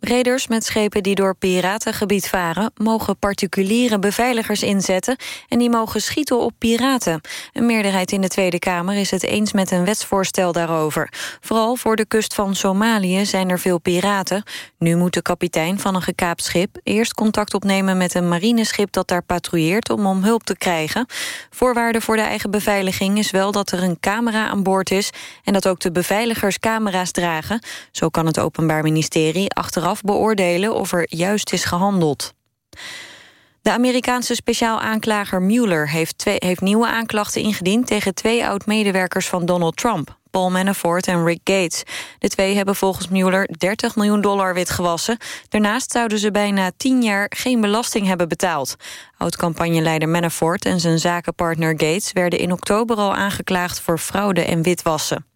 Reders met schepen die door piratengebied varen... mogen particuliere beveiligers inzetten... en die mogen schieten op piraten. Een meerderheid in de Tweede Kamer is het eens met een wetsvoorstel daarover. Vooral voor de kust van Somalië zijn er veel piraten. Nu moet de kapitein van een gekaapt schip... eerst contact opnemen met een marineschip dat daar patrouilleert... om om hulp te krijgen. Voorwaarde voor de eigen beveiliging is wel dat er een camera aan boord is... en dat ook de beveiligers camera's dragen. Zo kan het Openbaar Ministerie achteraf beoordelen of er juist is gehandeld. De Amerikaanse speciaal aanklager Mueller heeft, twee, heeft nieuwe aanklachten ingediend... tegen twee oud-medewerkers van Donald Trump, Paul Manafort en Rick Gates. De twee hebben volgens Mueller 30 miljoen dollar witgewassen. Daarnaast zouden ze bijna 10 jaar geen belasting hebben betaald. Oud-campagneleider Manafort en zijn zakenpartner Gates... werden in oktober al aangeklaagd voor fraude en witwassen.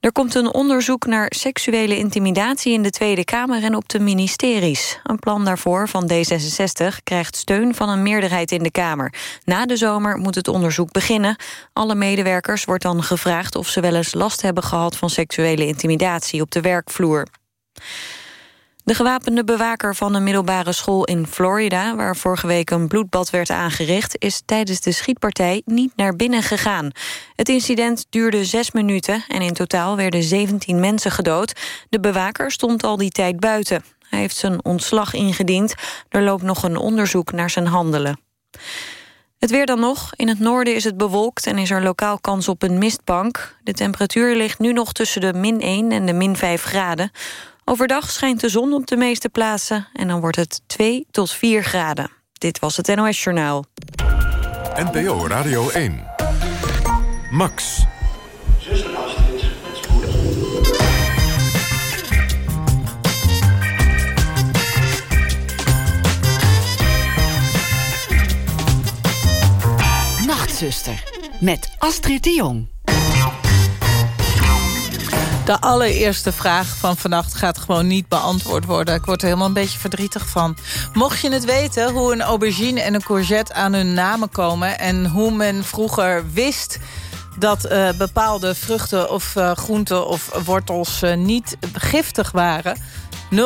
Er komt een onderzoek naar seksuele intimidatie in de Tweede Kamer en op de ministeries. Een plan daarvoor van D66 krijgt steun van een meerderheid in de Kamer. Na de zomer moet het onderzoek beginnen. Alle medewerkers wordt dan gevraagd of ze wel eens last hebben gehad van seksuele intimidatie op de werkvloer. De gewapende bewaker van een middelbare school in Florida... waar vorige week een bloedbad werd aangericht... is tijdens de schietpartij niet naar binnen gegaan. Het incident duurde zes minuten... en in totaal werden 17 mensen gedood. De bewaker stond al die tijd buiten. Hij heeft zijn ontslag ingediend. Er loopt nog een onderzoek naar zijn handelen. Het weer dan nog. In het noorden is het bewolkt en is er lokaal kans op een mistbank. De temperatuur ligt nu nog tussen de min 1 en de min 5 graden. Overdag schijnt de zon op de meeste plaatsen en dan wordt het 2 tot 4 graden. Dit was het NOS Journaal. NPO Radio 1. Max. Zuster Astrid, met spoedig. Nachtzuster, met Astrid de Jong. De allereerste vraag van vannacht gaat gewoon niet beantwoord worden. Ik word er helemaal een beetje verdrietig van. Mocht je het weten hoe een aubergine en een courgette aan hun namen komen... en hoe men vroeger wist dat uh, bepaalde vruchten of uh, groenten of wortels uh, niet giftig waren... 0800-1121.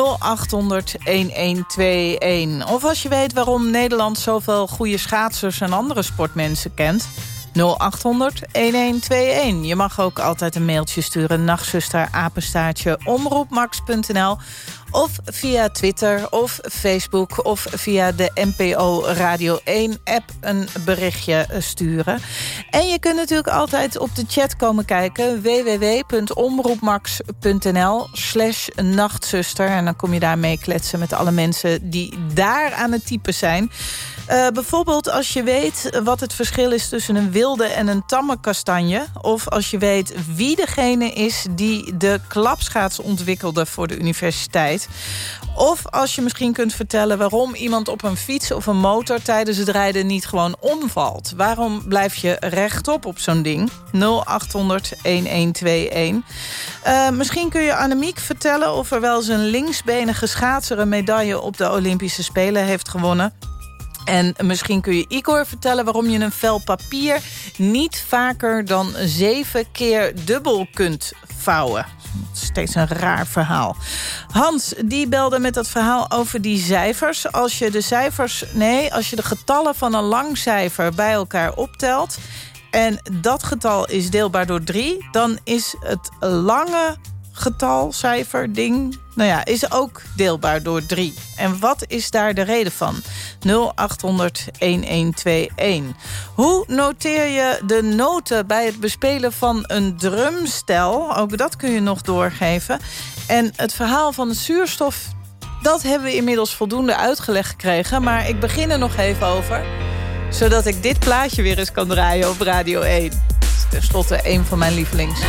Of als je weet waarom Nederland zoveel goede schaatsers en andere sportmensen kent... 0800 1121. Je mag ook altijd een mailtje sturen. Nachtzuster, apenstaartje, omroepmax.nl. Of via Twitter of Facebook of via de NPO Radio 1 app een berichtje sturen. En je kunt natuurlijk altijd op de chat komen kijken. www.omroepmax.nl slash nachtzuster. En dan kom je daar mee kletsen met alle mensen die daar aan het typen zijn. Uh, bijvoorbeeld als je weet wat het verschil is tussen een wilde en een tamme kastanje. Of als je weet wie degene is die de klapschaats ontwikkelde voor de universiteit. Of als je misschien kunt vertellen waarom iemand op een fiets of een motor tijdens het rijden niet gewoon omvalt. Waarom blijf je rechtop op zo'n ding? 0800 1121. Uh, misschien kun je Annemiek vertellen of er wel eens een linksbenige schaatser een medaille op de Olympische Spelen heeft gewonnen. En misschien kun je Igor vertellen waarom je een vel papier... niet vaker dan zeven keer dubbel kunt vouwen. Steeds een raar verhaal. Hans, die belde met dat verhaal over die cijfers. Als je de cijfers, nee, als je de getallen van een lang cijfer bij elkaar optelt... en dat getal is deelbaar door drie... dan is het lange getal, cijfer, ding... nou ja, is ook deelbaar door 3. En wat is daar de reden van? 0800-1121. Hoe noteer je de noten bij het bespelen van een drumstel? Ook dat kun je nog doorgeven. En het verhaal van de zuurstof... dat hebben we inmiddels voldoende uitgelegd gekregen. Maar ik begin er nog even over... zodat ik dit plaatje weer eens kan draaien op Radio 1. Dat is tenslotte een van mijn lievelings.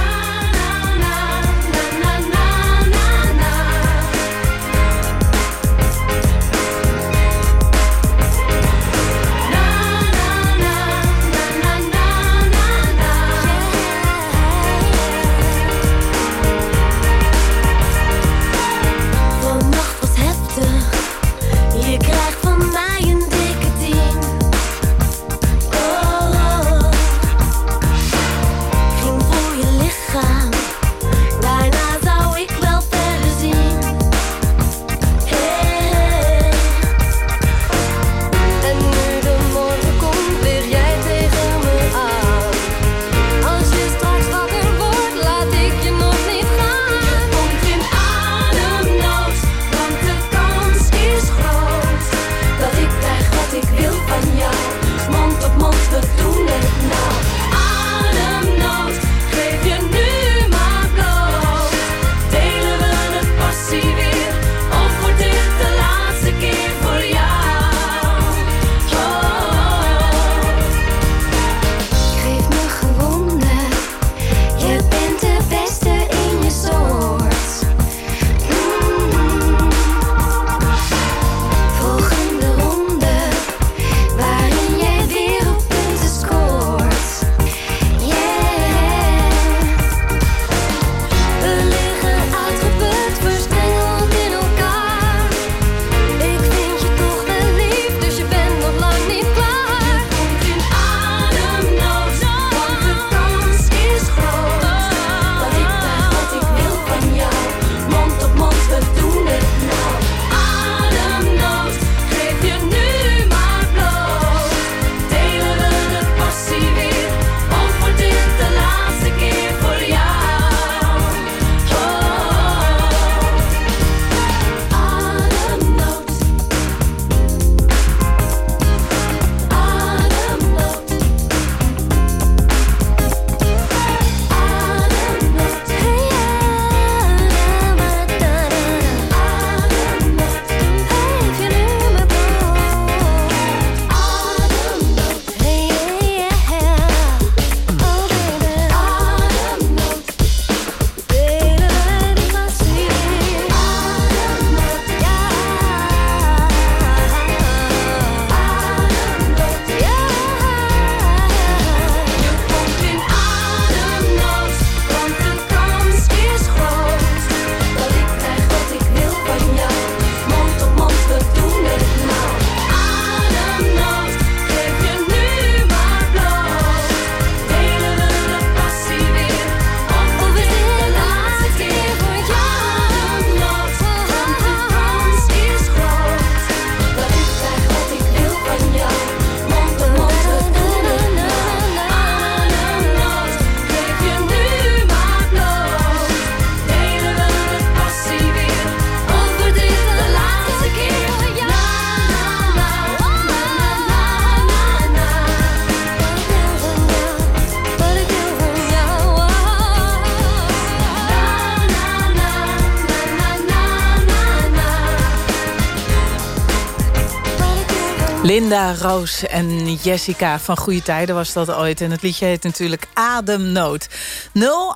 Linda, Roos en Jessica van Goede Tijden was dat ooit. En het liedje heet natuurlijk Ademnood.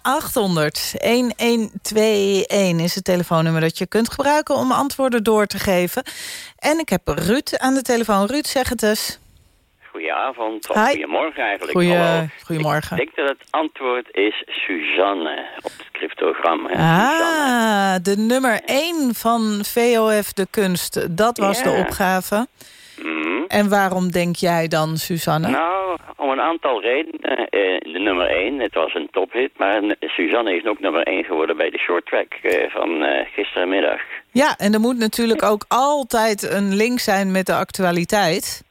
0800 1121 is het telefoonnummer dat je kunt gebruiken... om antwoorden door te geven. En ik heb Ruud aan de telefoon. Ruud, zeg het eens. Goedenavond, of goedemorgen eigenlijk. Goeie, goedemorgen. Ik denk dat het antwoord is Suzanne op het cryptogram. Ah, de nummer 1 van VOF De Kunst. Dat was de opgave. Mhm. En waarom denk jij dan, Suzanne? Nou, om een aantal redenen. Uh, nummer 1, het was een tophit. Maar Suzanne is ook nummer 1 geworden bij de short track uh, van uh, gisterenmiddag. Ja, en er moet natuurlijk ook altijd een link zijn met de actualiteit.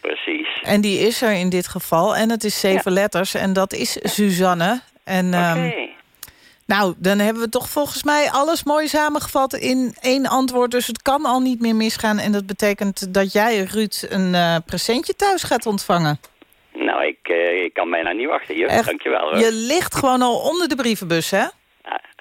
Precies. En die is er in dit geval. En het is zeven letters. En dat is Suzanne. En, ehm, nou, dan hebben we toch volgens mij alles mooi samengevat in één antwoord. Dus het kan al niet meer misgaan. En dat betekent dat jij, Ruud, een uh, presentje thuis gaat ontvangen. Nou, ik, uh, ik kan bijna niet wachten. Je, Echt, dankjewel. Hoor. Je ligt gewoon al onder de brievenbus, hè?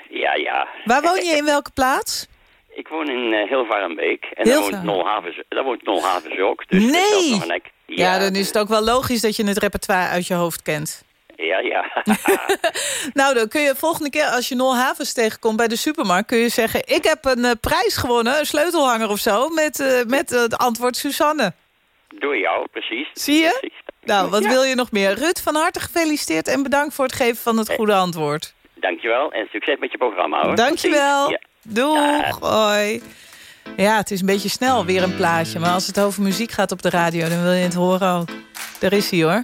Ja, ja. Waar woon je in welke plaats? Ik woon in uh, Hilvarenbeek. En daar woont, Nolhavens, daar woont Nolhavens ook. Dus nee! Nog een ja, ja, dan is het ook wel logisch dat je het repertoire uit je hoofd kent. Ja, ja. nou, dan kun je volgende keer als je Nol Havens tegenkomt bij de supermarkt... kun je zeggen, ik heb een uh, prijs gewonnen, een sleutelhanger of zo... met, uh, met uh, het antwoord Suzanne. Door jou, precies. Zie je? Precies. Nou, wat ja. wil je nog meer? Ruud, van harte gefeliciteerd en bedankt voor het geven van het goede antwoord. Dankjewel en succes met je programma. Hoor. Dankjewel. Ja. Doeg, hoi. Ja, het is een beetje snel, weer een plaatje. Maar als het over muziek gaat op de radio, dan wil je het horen ook. Daar is hij hoor.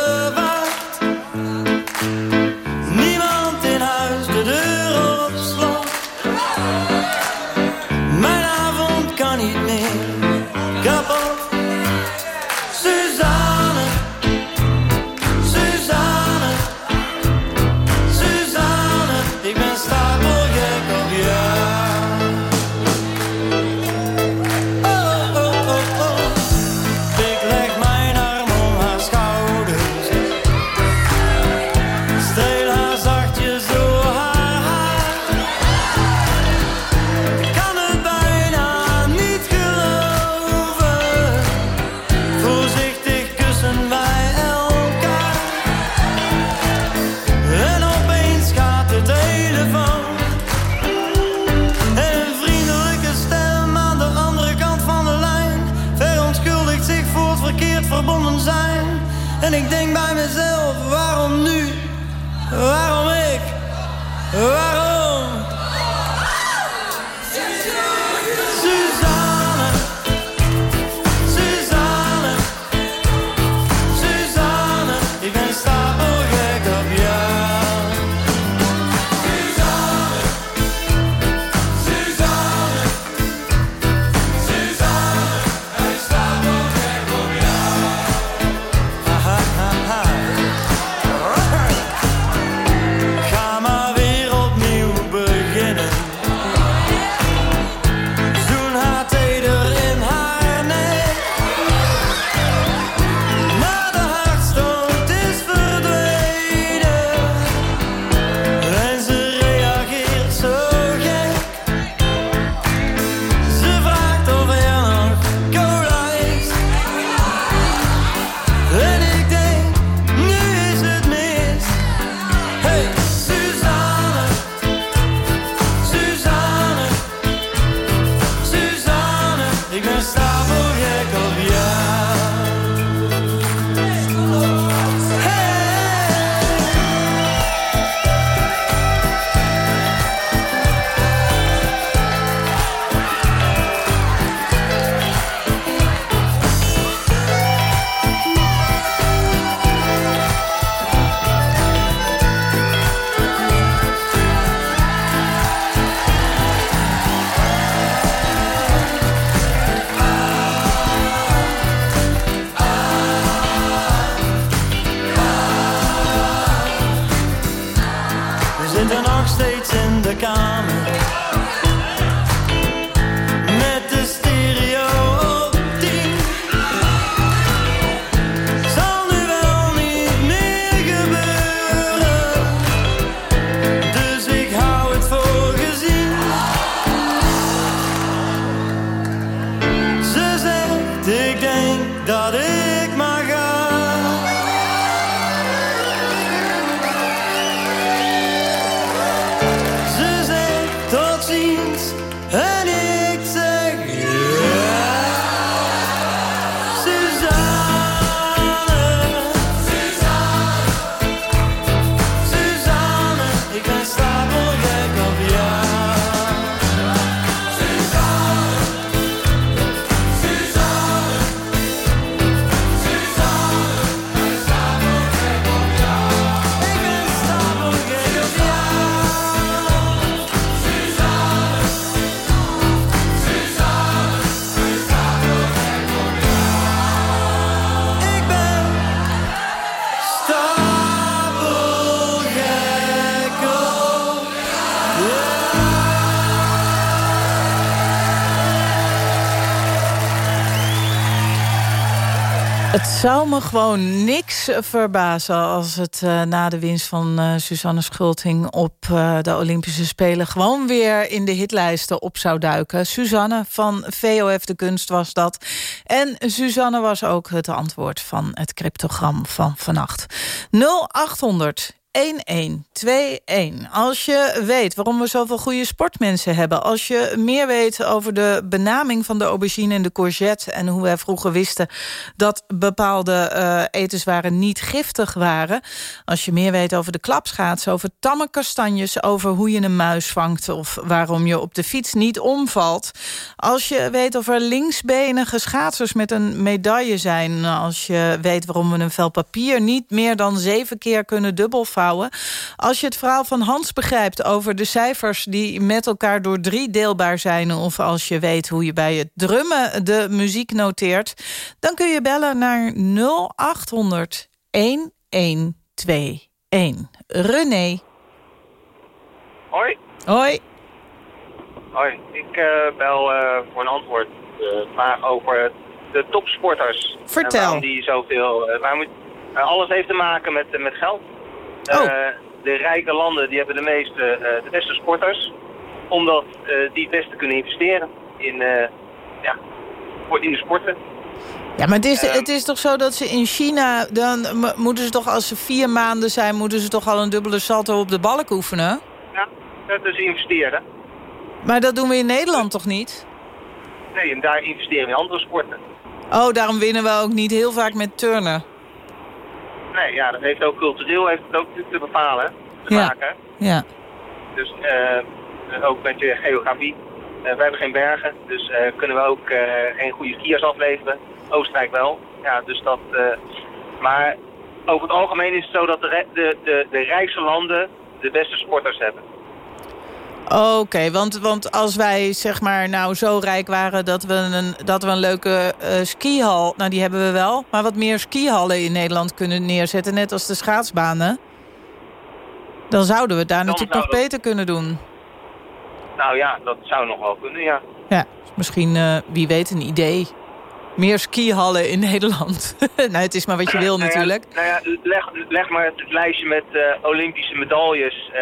Zou me gewoon niks verbazen als het uh, na de winst van uh, Suzanne Schulting op uh, de Olympische Spelen gewoon weer in de hitlijsten op zou duiken. Suzanne van VOF de Kunst was dat. En Suzanne was ook het antwoord van het cryptogram van vannacht. 0800 1121. Als je weet waarom we zoveel goede sportmensen hebben... als je meer weet over de benaming van de aubergine en de courgette... en hoe wij vroeger wisten dat bepaalde uh, etenswaren niet giftig waren... als je meer weet over de klapschaatsen, over tamme kastanjes... over hoe je een muis vangt of waarom je op de fiets niet omvalt... als je weet of er linksbenige schaatsers met een medaille zijn... als je weet waarom we een vel papier niet meer dan zeven keer kunnen als je het verhaal van Hans begrijpt over de cijfers... die met elkaar door drie deelbaar zijn... of als je weet hoe je bij het drummen de muziek noteert... dan kun je bellen naar 0800 1121. René. Hoi. Hoi. Hoi, ik uh, bel uh, voor een antwoord. Vraag over de topsporters. Vertel. En waarom die zoveel... Uh, waarom, alles heeft te maken met, met geld. Oh. Uh, de rijke landen die hebben de meeste, uh, de beste sporters. Omdat uh, die het beste kunnen investeren in, ja, in de sporten. Ja, maar het is, het is toch zo dat ze in China... dan moeten ze toch als ze vier maanden zijn... moeten ze toch al een dubbele salto op de balk oefenen? Ja, dat is investeren. Maar dat doen we in Nederland toch niet? Nee, en daar investeren we in andere sporten. Oh, daarom winnen we ook niet heel vaak met turnen. Nee, ja, dat heeft ook cultureel heeft het ook te bepalen, te ja. maken. Ja. Dus uh, ook met je geografie. Uh, we hebben geen bergen, dus uh, kunnen we ook geen goede skiers afleveren. Oostenrijk wel. Ja, dus dat... maar over het algemeen is het zo dat de, de, de, de rijkste landen de beste sporters hebben. Oké, okay, want, want als wij zeg maar nou zo rijk waren dat we een, dat we een leuke uh, skihal... nou die hebben we wel, maar wat meer skihallen in Nederland kunnen neerzetten... net als de schaatsbanen... dan zouden we het daar dan natuurlijk nog beter kunnen doen. Nou ja, dat zou nog wel kunnen, ja. Ja, misschien, uh, wie weet, een idee. Meer skihallen in Nederland. nou, het is maar wat je wil nou ja, natuurlijk. Nou ja, leg, leg maar het lijstje met uh, Olympische medailles, uh,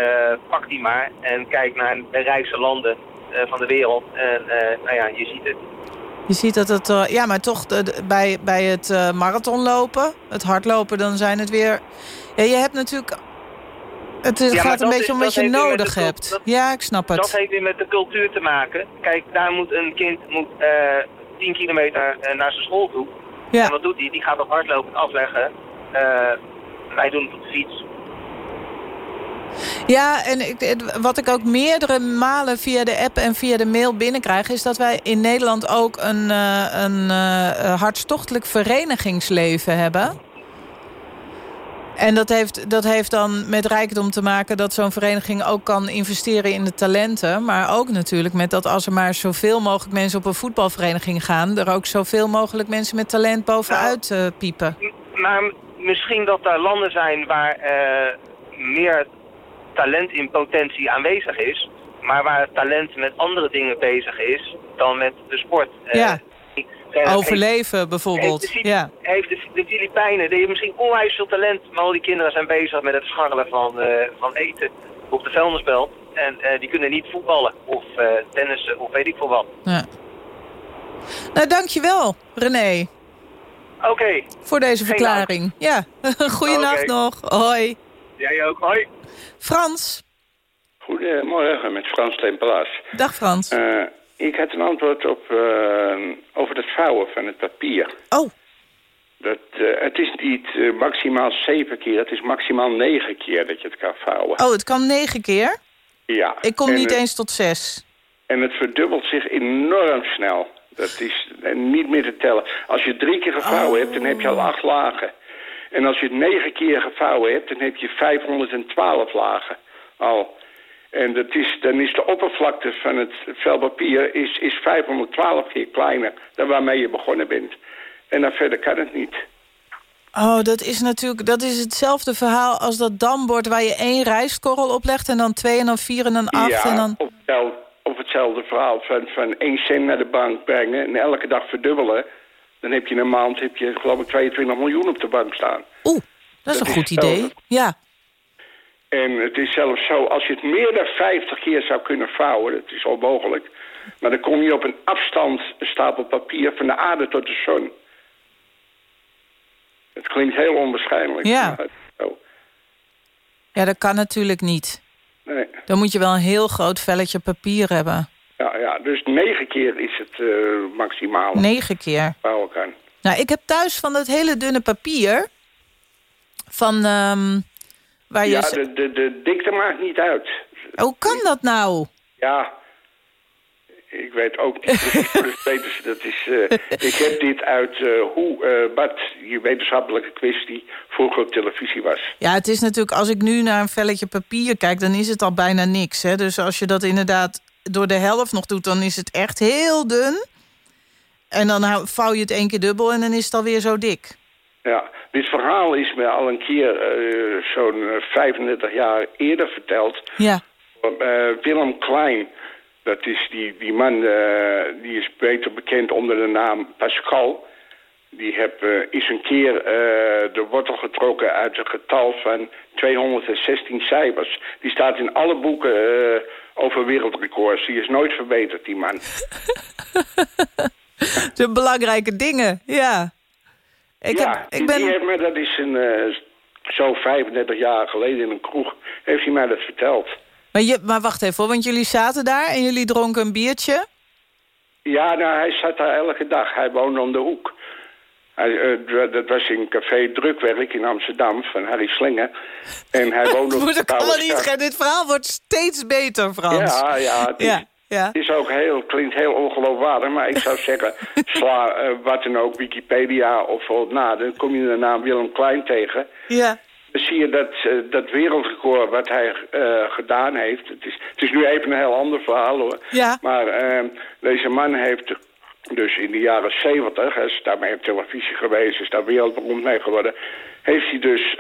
pak die maar. En kijk naar de rijkste landen uh, van de wereld. En nou ja, je ziet het. Je ziet dat het, ja, maar toch bij, bij het marathonlopen, het hardlopen, dan zijn het weer... Ja, je hebt natuurlijk... Het is, ja, gaat een beetje is, om wat je nodig hebt. Dat, ja, ik snap het. Dat heeft weer met de cultuur te maken. Kijk, daar moet een kind moet, 10 kilometer naar zijn school toe. Ja. En wat doet hij? Die gaat op hardlopen afleggen. Uh, wij doen het op de fiets. Ja, en ik, wat ik ook meerdere malen via de app en via de mail binnenkrijg... is dat wij in Nederland ook een, uh, een uh, hartstochtelijk verenigingsleven hebben... En dat heeft, dat heeft dan met rijkdom te maken dat zo'n vereniging ook kan investeren in de talenten. Maar ook natuurlijk met dat als er maar zoveel mogelijk mensen op een voetbalvereniging gaan... er ook zoveel mogelijk mensen met talent bovenuit uh, piepen. Maar misschien dat er landen zijn waar uh, meer talent in potentie aanwezig is... maar waar het talent met andere dingen bezig is dan met de sport. Uh, ja. Uh, Overleven heeft, bijvoorbeeld. Heeft de, ja. heeft de, de Filipijnen, die hebben misschien onwijs veel talent... maar al die kinderen zijn bezig met het scharrelen van, uh, van eten op de vuilnisbelt. En uh, die kunnen niet voetballen of tennissen of weet ik veel wat. Ja. Nou, dankjewel, René. Oké. Okay. Voor deze verklaring. Ja, goeienacht okay. nog. Hoi. Jij ook, hoi. Frans. Goedemorgen, met Frans Tempelaas. Dag Frans. Ik had een antwoord op, uh, over het vouwen van het papier. Oh. Dat, uh, het is niet uh, maximaal zeven keer, het is maximaal negen keer dat je het kan vouwen. Oh, het kan negen keer? Ja. Ik kom en niet het, eens tot zes. En het verdubbelt zich enorm snel. Dat is niet meer te tellen. Als je drie keer gevouwen oh. hebt, dan heb je al acht lagen. En als je het negen keer gevouwen hebt, dan heb je 512 lagen al. En dat is, dan is de oppervlakte van het vel papier is, is 512 keer kleiner dan waarmee je begonnen bent. En dan verder kan het niet. Oh, dat is natuurlijk dat is hetzelfde verhaal als dat dambord waar je één rijstkorrel op legt... en dan twee en dan vier en dan acht. Ja, en dan... of, hetzelfde, of hetzelfde verhaal van, van één cent naar de bank brengen... en elke dag verdubbelen. Dan heb je een maand, heb je geloof ik 22 miljoen op de bank staan. Oeh, dat is Dat een is goed idee. Ja. En het is zelfs zo, als je het meer dan 50 keer zou kunnen vouwen, dat is onmogelijk. Maar dan kom je op een afstand, stapel papier, van de aarde tot de zon. Het klinkt heel onwaarschijnlijk. Ja. ja, dat kan natuurlijk niet. Nee. Dan moet je wel een heel groot velletje papier hebben. Ja, ja, dus negen keer is het eh maximaal Negen keer. vouwen kan. Nou, ik heb thuis van dat hele dunne papier... van ehm, waar je... Ja, de, de, de dikte maakt niet uit. Hoe kan dat nou? Ja, ik weet ook niet dat is, eh, ik heb dit uit eh, hoe, eh wat die wetenschappelijke kwestie vroeger op televisie was. Ja, het is natuurlijk, als ik nu naar een velletje papier kijk... dan is het al bijna niks. Hè? Dus als je dat inderdaad door de helft nog doet... dan is het echt heel dun. En dan vouw je het één keer dubbel en dan is het alweer zo dik. Ja, dit verhaal is me al een keer eh, zo'n eh, 35 jaar eerder verteld. Ja. Eh, Willem Klein, dat is die, die man, eh, die is beter bekend onder de naam Pascal. Die heb, eh, is een keer eh, de wortel getrokken uit een getal van 216 cijfers. Die staat in alle boeken eh, over wereldrecords. Die is nooit verbeterd, die man. De belangrijke dingen, ja. Ik ja, heb, ik ben... die heeft me, dat is een, eh, zo 35 jaar geleden in een kroeg, heeft hij mij dat verteld. Maar, je, maar wacht even, hoor, want jullie zaten daar en jullie dronken een biertje. Ja, nou, hij zat daar elke dag. Hij woonde om de hoek. Hij, eh, dat was in café Drukwerk in Amsterdam van Harry Slinger. En hij woonde op Moet de ik allemaal niet gaan. Dit verhaal wordt steeds beter, Frans. Ja, ja, het is, ja. het is ook heel, klinkt heel ongeloofwaardig, maar ik zou zeggen, sla eh, wat dan ook, Wikipedia of na, dan kom je de naam Willem Klein tegen. ja. Dan zie je dat, eh, dat wereldrecord wat hij eh, gedaan heeft. Het is, het is nu even een heel ander verhaal hoor. Ja. Maar eh, deze man heeft dus in de jaren zeventig, hij is daarmee op televisie geweest, is daar wereldberoemd mee geworden, heeft hij dus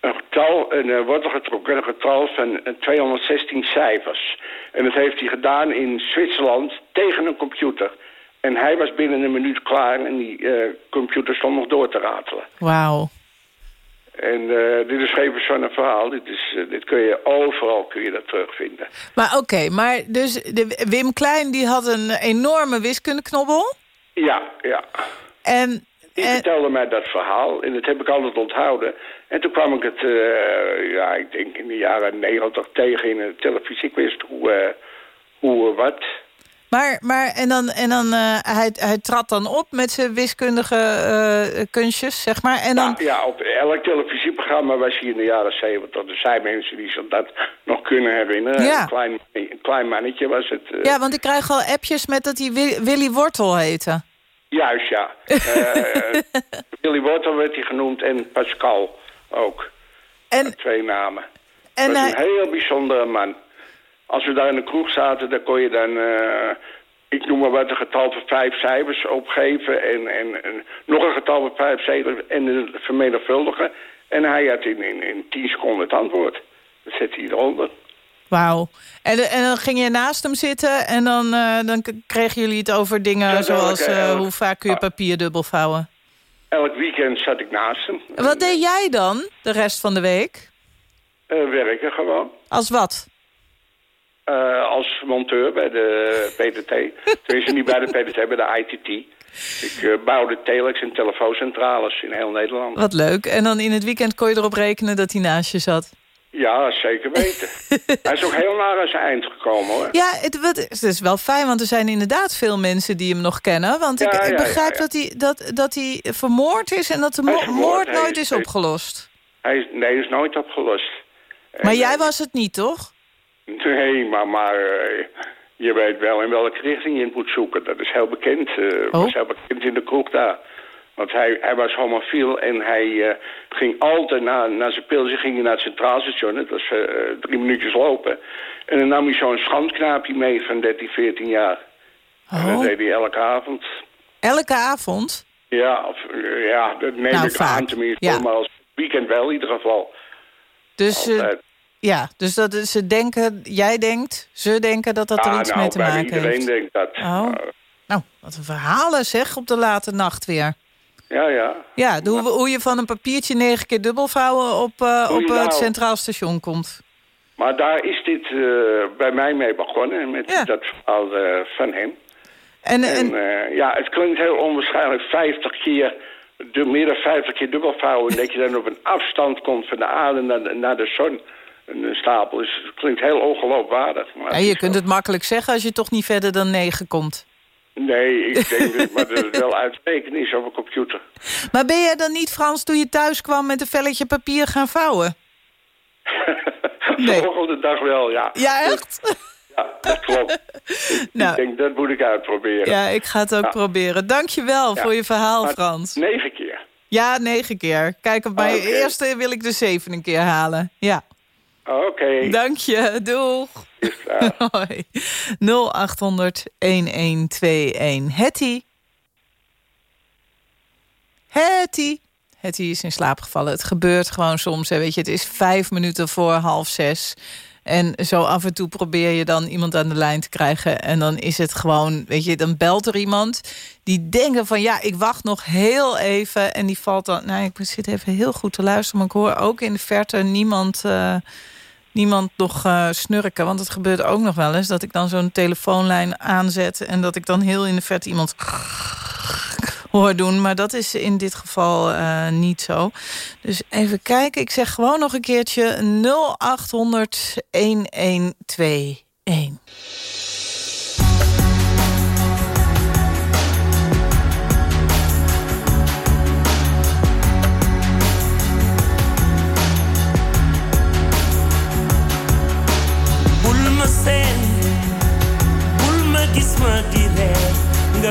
een getal, een uh, wortel getrokken, een getal van eh, 216 cijfers. En dat heeft hij gedaan in Zwitserland tegen een computer. En hij was binnen een minuut klaar en die eh, computer stond nog door te ratelen. Wauw. En eh, dit is geen verzonnen verhaal. Dit, is, eh, dit kun je overal kun je dat terugvinden. Maar oké, maar dus de, Wim Klein die had een enorme wiskundeknobbel. Ja, ja. En, Die en vertelde mij dat verhaal en dat heb ik altijd onthouden. En toen kwam ik het, eh, ja, ik denk in de jaren negentig tegen in een televisiequiz. Hoe, eh, hoe eh, wat. maar, maar en dan, en dan hij, hij trad dan op met zijn wiskundige kunstjes, zeg maar. En dan, Ja, ja, op elk televisieprogramma was hij in de jaren zeventig. Er zijn mensen die zich dat nog kunnen herinneren. Ja. Een, klein, een klein mannetje was het. ja, want ik krijg al appjes met dat hij Wi- Willy Wortel heette. Juist, ja. Willy Wortel werd hij genoemd en Pascal ook. En, Twee namen. en dat hij, een heel bijzondere man. Als we daar in de kroeg zaten, dan kon je dan... eh, ik noem maar wat, een getal van vijf cijfers opgeven... en, en, en nog een getal van vijf cijfers en vermenigvuldigen. En hij had in, in, in tien seconden het antwoord. Dat zet hij eronder. wauw. En, en dan ging je naast hem zitten en dan, eh, dan kregen jullie het over dingen Ja, zoals eh, hoe vaak kun je ah. papier dubbel vouwen. Elk weekend zat ik naast hem. Wat deed jij dan de rest van de week? Eh, werken gewoon. Als wat? Eh, als monteur bij de PTT. Tenminste, niet bij de PTT, bij de ITT. Ik eh, bouwde telex en telefooncentrales in heel Nederland. Wat leuk. En dan in het weekend kon je erop rekenen dat hij naast je zat. Ja, zeker weten. Hij is ook heel naar aan zijn eind gekomen, hoor. Ja, het, wat, het is wel fijn, want er zijn inderdaad veel mensen die hem nog kennen. Want ik, Ja, ik ja, begrijp ja. Dat, hij, dat, dat hij vermoord is en dat de mo- vermoord, moord nooit is- opgelost. Hij is, nee, is nooit opgelost. Maar En, jij eh, was het niet, toch? Nee, maar, maar eh, je weet wel in welke richting je moet zoeken. Dat is heel bekend. eh Oh. was heel bekend in de kroeg daar. Want hij, hij was homofiel en hij eh, ging altijd na, na zijn pilsje ging hij naar het Centraal Station. Dat was eh, drie minuutjes lopen. En dan nam hij zo'n schandknaapje mee van 13, 14 jaar. En dat Oh, deed hij elke avond. elke avond? Ja, of, eh, ja dat neem Nou, ik vaak, aan tenminste. ja. Maar als weekend wel in ieder geval. Dus, eh, ja, dus dat ze denken, jij denkt, ze denken dat dat er iets nou, mee te maken iedereen heeft. denkt dat. Oh. Maar, Nou, wat een verhalen zeg op de late nacht weer. Ja, ja. Ja, hoe, hoe je van een papiertje negen keer dubbel vouwen op, uh, op het nou? Centraal Station komt. Maar daar is dit eh, bij mij mee begonnen, met Ja. dat verhaal eh, van hem. En, en, En eh, ja, het klinkt heel onwaarschijnlijk 50 keer, de, meer dan 50 keer dubbel vouwen... dat je dan op een afstand komt van de aarde naar de, naar de zon. Een, stapel is, het klinkt heel ongeloofwaardig. Maar ja, je kunt het makkelijk zeggen als je toch niet verder dan negen komt. Nee, ik denk dat maar dat het wel uitrekenen is op een computer. Maar ben jij dan niet, Frans, toen je thuis kwam met een velletje papier gaan vouwen? Nee. De volgende dag wel, ja. Ja, echt? Ja, dat klopt. ik, Nou. ik denk, dat moet ik uitproberen. Ja, ik ga het ook proberen. Dank je wel Ja. voor je verhaal, Maar Frans. Negen keer. Ja, negen keer. Kijk, op mijn eerste wil ik de zeven een keer halen. Ja, Oké. dank je. Doeg. Is klaar. Hoi. 0800-1121. Hetty. Hetty. Hetty is in slaap gevallen. Het gebeurt gewoon soms. Hè. Weet je, het is vijf minuten voor half zes. En zo af en toe probeer je dan iemand aan de lijn te krijgen. En dan is het gewoon, weet je, dan belt er iemand... die denken van, ja, ik wacht nog heel even. En die valt dan... Nou, ik zit even heel goed te luisteren... maar ik hoor ook in de verte niemand... eh, niemand nog eh, snurken. Want het gebeurt ook nog wel eens dat ik dan zo'n telefoonlijn aanzet... en dat ik dan heel in de verte iemand hoor doen. Maar dat is in dit geval eh, niet zo. Dus even kijken. Ik zeg gewoon nog een keertje 0800 1121.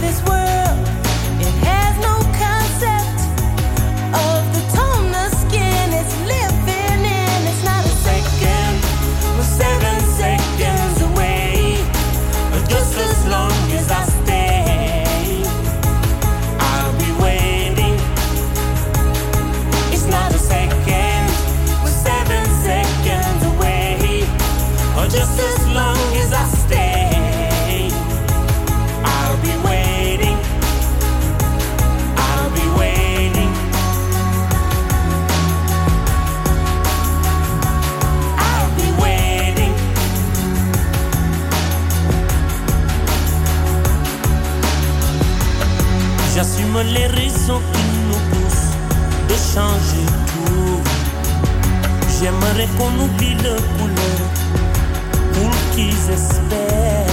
this world J'aimerais qu'on oublie le couleur pour qu'ils espèrent.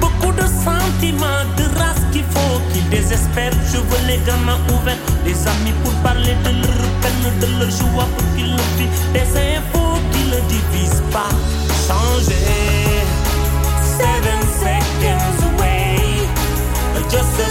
Beaucoup de sentiments, de race qu'il faut qu'ils désespèrent. Je veux les gamins ouverts, des amis pour parler de leur peine, de leur joie pour qu'ils le vivent. Des infos qui ne divisent pas. Changer. Seven seconds away. Just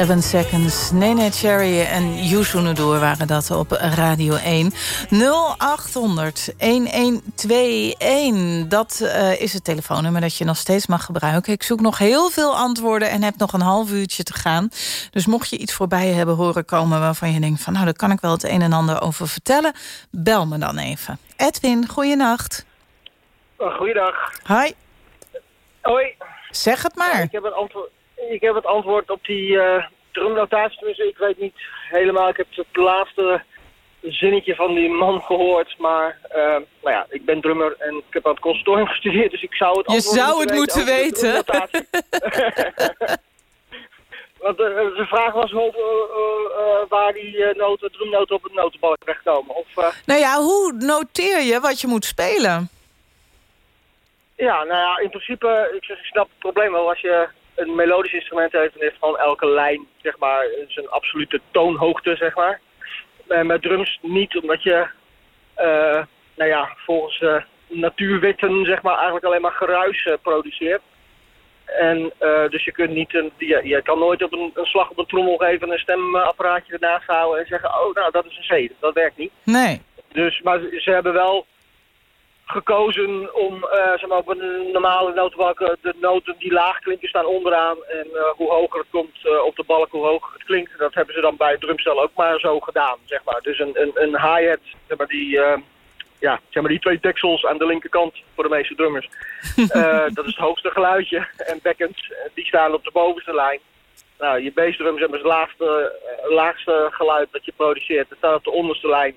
Seven Seconds, Nene Cherry en Yusu Door waren dat op Radio 1. 0800 1121, dat eh, is het telefoonnummer dat je nog steeds mag gebruiken. Ik zoek nog heel veel antwoorden en heb nog een half uurtje te gaan. Dus mocht je iets voorbij hebben horen komen waarvan je denkt... van nou, daar kan ik wel het een en ander over vertellen, bel me dan even. Edwin, goeienacht. Oh, goeiedag. Hi, Hoi. zeg het maar. Ik heb het antwoord, ik heb het antwoord op die eh drumnotatie. Tenminste, ik weet niet helemaal. Ik heb het laatste zinnetje van die man gehoord. Maar eh, nou ja, ik ben drummer en ik heb aan het conservatorium gestudeerd. Dus ik zou het Je zou het moeten weten. Want de, de vraag was eh, eh, eh, waar die eh, noten, drumnoten op het notenbalk terechtkomen. Of, eh, Nou ja, hoe noteer je wat je moet spelen? Ja, nou ja, in principe, ik, zeg, ik snap het probleem wel. Als je een melodisch instrument heeft, dan heeft gewoon elke lijn, zeg maar, zijn absolute toonhoogte, zeg maar. En met drums niet, omdat je, eh, nou ja, volgens de natuurwetten, zeg maar, eigenlijk alleen maar geruis eh, produceert. En eh, dus je kunt niet, een, je, je kan nooit op een, een slag op een trommel geven en een stemapparaatje ernaast houden en zeggen, oh, nou, dat is een C. Dat werkt niet. Nee. Dus, maar ze hebben wel gekozen om eh, zeg maar, op een normale notenbalk de noten die laag klinken staan onderaan. En eh, hoe hoger het komt eh, op de balk, hoe hoger het klinkt. Dat hebben ze dan bij het drumstel ook maar zo gedaan, zeg maar. Dus een, een, een hi-hat, zeg maar, die, ja, zeg maar die twee deksels aan de linkerkant voor de meeste drummers. Dat is het hoogste geluidje. En backends, die staan op de bovenste lijn. Nou, je bassdrums hebben het laagste, laagste geluid dat je produceert. Dat staat op de onderste lijn.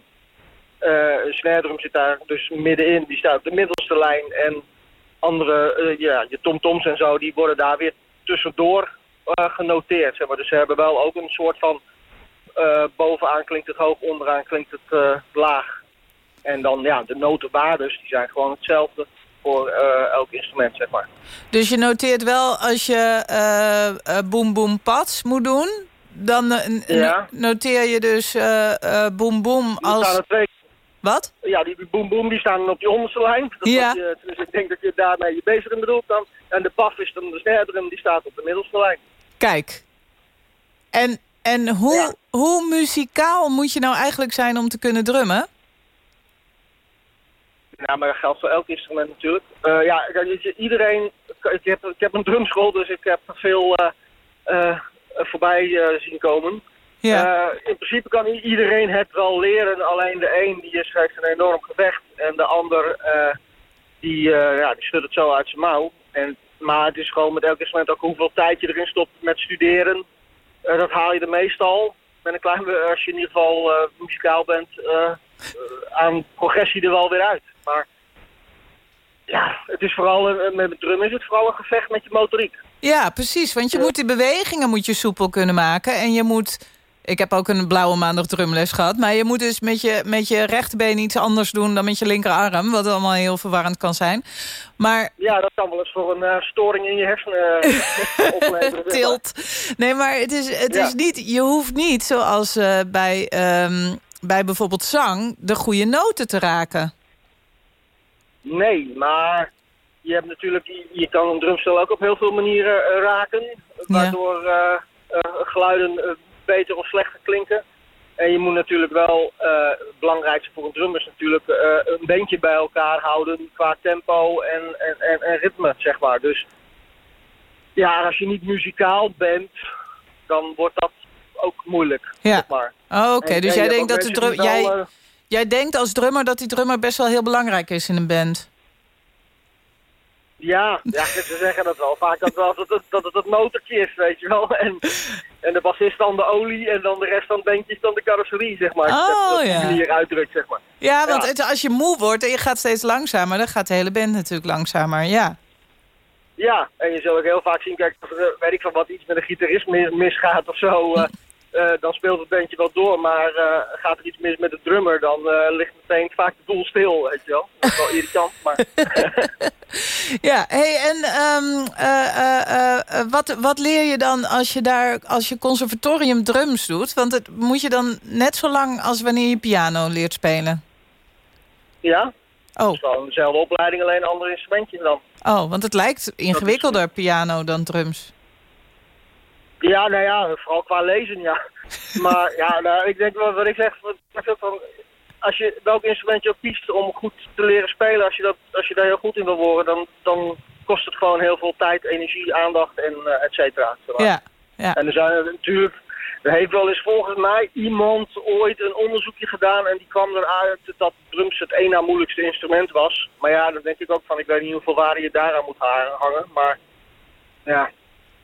Eh, een snare drum zit daar dus middenin, die staat op de middelste lijn. En andere, eh, ja, je tomtoms en zo, die worden daar weer tussendoor eh, genoteerd. Zeg maar. Dus ze hebben wel ook een soort van, eh, bovenaan klinkt het hoog, onderaan klinkt het eh, laag. En dan, ja, de notenwaardes, die zijn gewoon hetzelfde voor eh, elk instrument, zeg maar. Dus je noteert wel als je eh eh, boem boem pats moet doen... dan eh, Ja. noteer je dus eh eh boem boem Er staan als... Wat? ja, die boom boom die staan op die onderste lijn. Dat Ja. je, dus ik denk dat je daarmee je bassdrum bedoelt dan. En de paf is dan de snare drum, die staat op de middelste lijn. Kijk. En, en hoe, Ja. hoe muzikaal moet je nou eigenlijk zijn om te kunnen drummen? Ja, maar dat geldt voor elk instrument natuurlijk. Eh, ja, je, iedereen... Ik heb, ik heb een drumschool, dus ik heb veel eh, eh, voorbij eh, zien komen. Ja. Eh, in principe kan iedereen het wel leren. Alleen de een die is, heeft een enorm gevecht. En de ander eh, die, eh, ja, die schudt het zo uit zijn mouw. En, maar het is gewoon met elk instrument ook hoeveel tijd je erin stopt met studeren. Dat haal je er meestal. Met een klein, als je in ieder geval muzikaal bent, aan progressie er wel weer uit. Maar ja, het is vooral, een- met drum is het vooral een gevecht met je motoriek. Ja, precies. Want je moet die bewegingen moet je soepel kunnen maken. En je moet... Ik heb ook een blauwe maandag drumles gehad. Maar je moet dus met je, met je rechterbeen iets anders doen dan met je linkerarm. Wat allemaal heel verwarrend kan zijn. Maar Ja, dat kan wel eens voor een eh, storing in je hersenen eh, opleveren. tilt. Nee, maar het is, het Ja. is niet, je hoeft niet, zoals eh, bij, ehm, bij bijvoorbeeld zang... de goede noten te raken. Nee, maar je hebt natuurlijk, je- kan een drumstel ook op heel veel manieren raken. Waardoor geluiden beter of slechter klinken. En je moet natuurlijk wel, eh, het belangrijkste voor een drummer is natuurlijk eh, een bandje bij elkaar houden qua tempo en, en, en, en ritme, zeg maar. Dus ja, als je niet muzikaal bent, dan wordt dat ook moeilijk, Ja. zeg maar. Oh, Oké, dus jij denkt, dat de drum, wel, jij, jij denkt als drummer dat die drummer best wel heel belangrijk is in een band. Ja, ja, ze zeggen dat wel vaak dat, wel, dat, het, dat het het motortje is, weet je wel. En, en de bassist dan de olie en dan de rest van het bandje is dan de carrosserie, zeg maar. Oh, dat, dat die ja. manier uitdrukt, zeg maar. Ja, want Ja. Het, als je moe wordt en je gaat steeds langzamer... dan gaat de hele band natuurlijk langzamer, ja. Ja, en je zult ook heel vaak zien, kijk, als er, weet ik van wat, iets met een gitarist mis- misgaat of zo... eh, dan speelt het bandje wel door, maar eh, gaat er iets mis met de drummer... dan eh, ligt meteen vaak de boel stil, weet je wel. Dat is wel irritant, maar... Ja, hey, en ehm, eh, eh, eh, wat, wat leer je dan als je daar als je conservatorium drums doet? Want het moet je dan net zo lang als wanneer je piano leert spelen. Ja. Oh. Het is wel dezelfde opleiding, alleen een ander instrumentje dan. Oh, want het lijkt ingewikkelder piano dan drums. Ja, nou ja, vooral qua lezen, ja. maar ja, nou, ik denk wel wat ik zeg, wat van, als je welk instrument je ook kiest om goed te leren spelen, als je, dat, als je daar heel goed in wil worden, dan, dan kost het gewoon heel veel tijd, energie, aandacht en uh, et cetera. Ja, ja. En er zijn er natuurlijk, er heeft wel eens volgens mij iemand ooit een onderzoekje gedaan en die kwam eruit dat drums het één na moeilijkste instrument was. Maar ja, dan denk ik ook van, ik weet niet hoeveel waarde je daaraan moet ha- hangen, maar ja,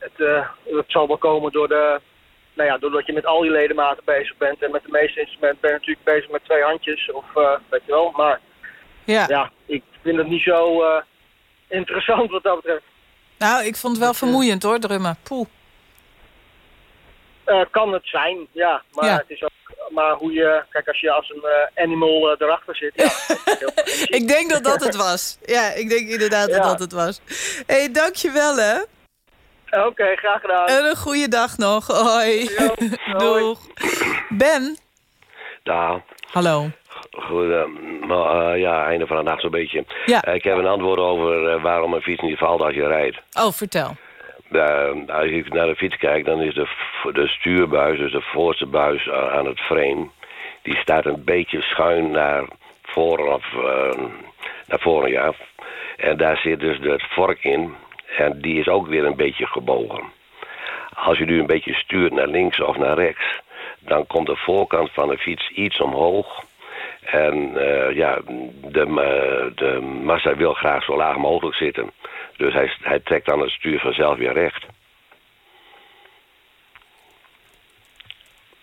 het, eh, het zal wel komen door de, nou ja, doordat je met al die ledematen bezig bent en met de meeste instrumenten ben je natuurlijk bezig met twee handjes of eh, weet je wel. Maar Ja. ja, ik vind het niet zo eh, interessant wat dat betreft. Nou, ik vond het wel vermoeiend hoor, drummen. Poeh. Eh, kan het zijn, ja. Maar Ja. het is ook maar hoe je, kijk als je als een animal erachter zit, ja. Ik denk dat dat het was. Ja, ik denk inderdaad dat dat het was. Hé, hey, dankjewel hè. Oké, graag gedaan. En een goede dag nog. Hoi. Doeg. Ben. Daar. Hallo. Goed, eh, maar, eh, ja, einde van de nacht zo'n beetje. Ja. Eh, ik heb een antwoord over eh, waarom een fiets niet valt als je rijdt. Oh, vertel. Eh, als je naar de fiets kijkt, dan is de, de stuurbuis, dus de voorste buis aan het frame... die staat een beetje schuin naar voren, of, naar voren, ja. En daar zit dus het vork in. En die is ook weer een beetje gebogen. Als je nu een beetje stuurt naar links of naar rechts... dan komt de voorkant van de fiets iets omhoog... En eh, ja, de, ma- de massa wil graag zo laag mogelijk zitten. Dus hij, hij trekt dan het stuur vanzelf weer recht.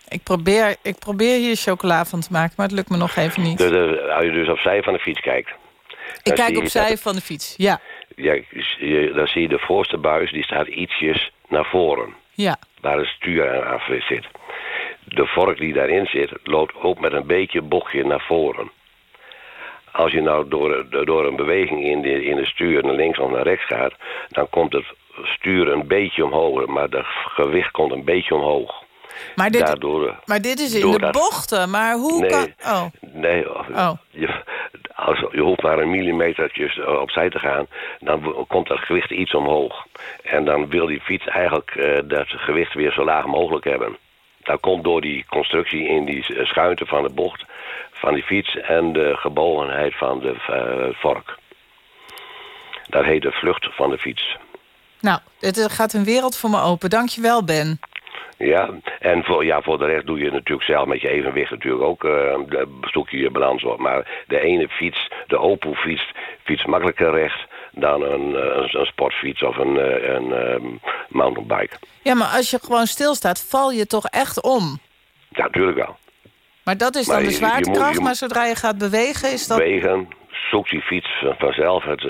Ik probeer, ik probeer hier chocola van te maken, maar het lukt me nog even niet. Dus eh, als je dus opzij van de fiets kijkt... Ik kijk opzij dat- van de fiets. Ja, Ja, dan zie je de voorste buis, die staat ietsjes naar voren. ja. Waar het stuur aan af zit. De vork die daarin zit, loopt ook met een beetje bochtje naar voren. Als je nou door, door een beweging in de, in de stuur naar links of naar rechts gaat... dan komt het stuur een beetje omhoog, maar het gewicht komt een beetje omhoog. Maar dit, Daardoor, maar dit is in de bochten, maar hoe Nee. kan... Oh, Nee, Oh. je, als, je hoeft maar een millimetertjes eh, opzij te gaan... dan komt dat gewicht iets omhoog. En dan wil die fiets eigenlijk eh, dat gewicht weer zo laag mogelijk hebben. Dat komt door die constructie in die schuinte van de bocht van die fiets... en de gebogenheid van de eh, vork. Dat heet de vlucht van de fiets. nou, het eh, gaat een wereld voor me open. Dankjewel, Ben. Ja, en voor, ja, voor de rest doe je natuurlijk zelf met je evenwicht natuurlijk ook, eh zoek je je balans op. Maar de ene fiets, de Opel fiets, fiets makkelijker recht dan een, eh, een, een sportfiets of een, eh, een ehm, mountainbike. Ja, maar als je gewoon stilstaat, val je toch echt om? Ja, natuurlijk wel. Maar dat is Maar dan de je- je moet- zwaartekracht, je maar zodra je gaat bewegen is dat... Wegen, zoek die fiets van- vanzelf. Het,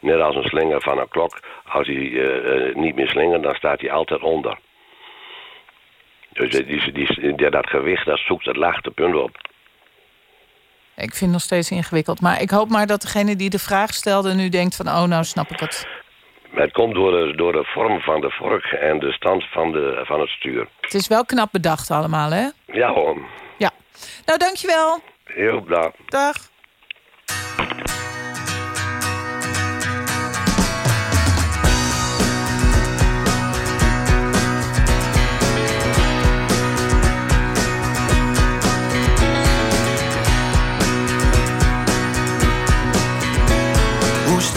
net als een slinger van een klok. Als hij eh, niet meer slingert, dan staat hij altijd onder. Dus die, die, die- die- dat gewicht, dat zoekt het laagste punt op. Ik vind het nog steeds ingewikkeld. Maar ik hoop maar dat degene die de vraag stelde nu denkt van... oh, nou snap ik het. Het komt door de, door de vorm van de vork en de stand van, de, van het stuur. Het is wel knap bedacht allemaal, hè? Ja hoor. Ja. Nou, dankjewel. Heel dag. Dag.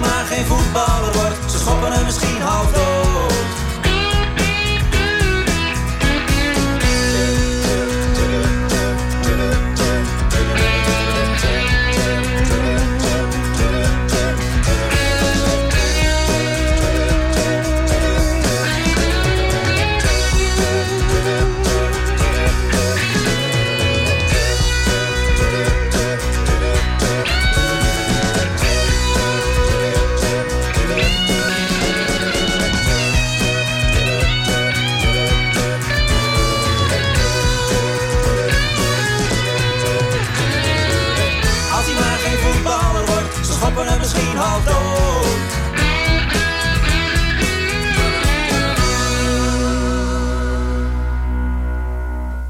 Maar geen voetballer wordt, ze schoppen hem misschien half dood.